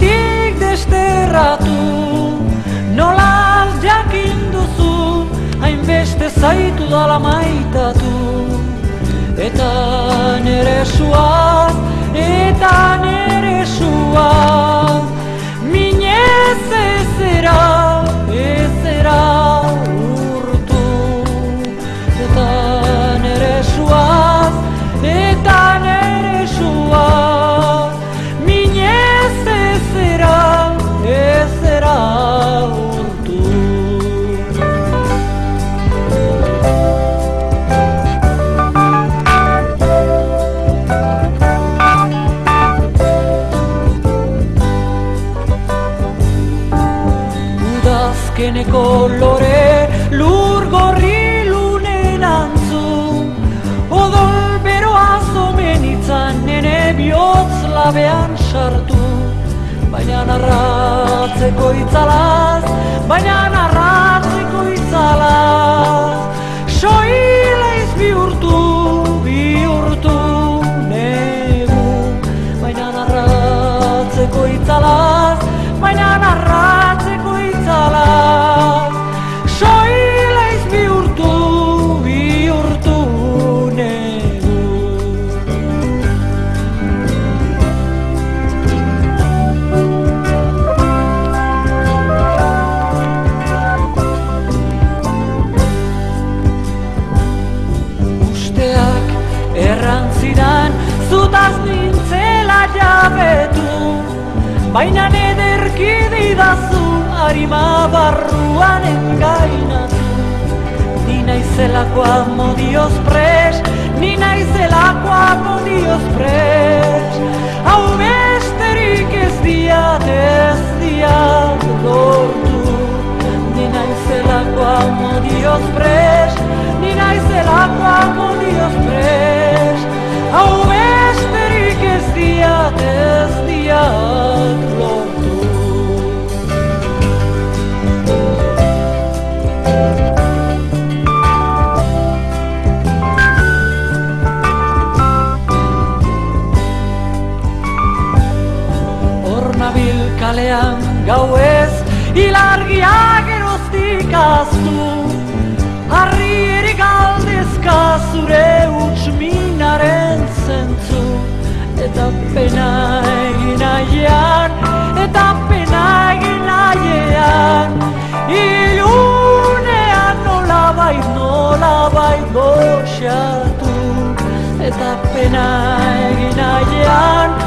bihotzetik desterratu Nola jakin duzu hainbeste zaitu dala maitatu. Eta Udazkeneko lore lur gorri lunen antzu. Odol beroa zomen itzan nene bihotz labean sartu. Baina narratzeko itzalaz, baina narratzeko harima barruan engainatu Ni naizelakoa modioz pres, ni naizelakoa modioz pres. Hau besterik ez diat, ez diat lortu. Ni naizelakoa modioz pres, ni naizelakoa modioz pres. Hau kalean gauez Ilargia geroztik aztu Harri erik aldezka zure huts minaren zentzu. Eta pena egin aian, eta pena egin aian Ilunean nola bai, nola bai goxatu. Eta pena eta pena egin aian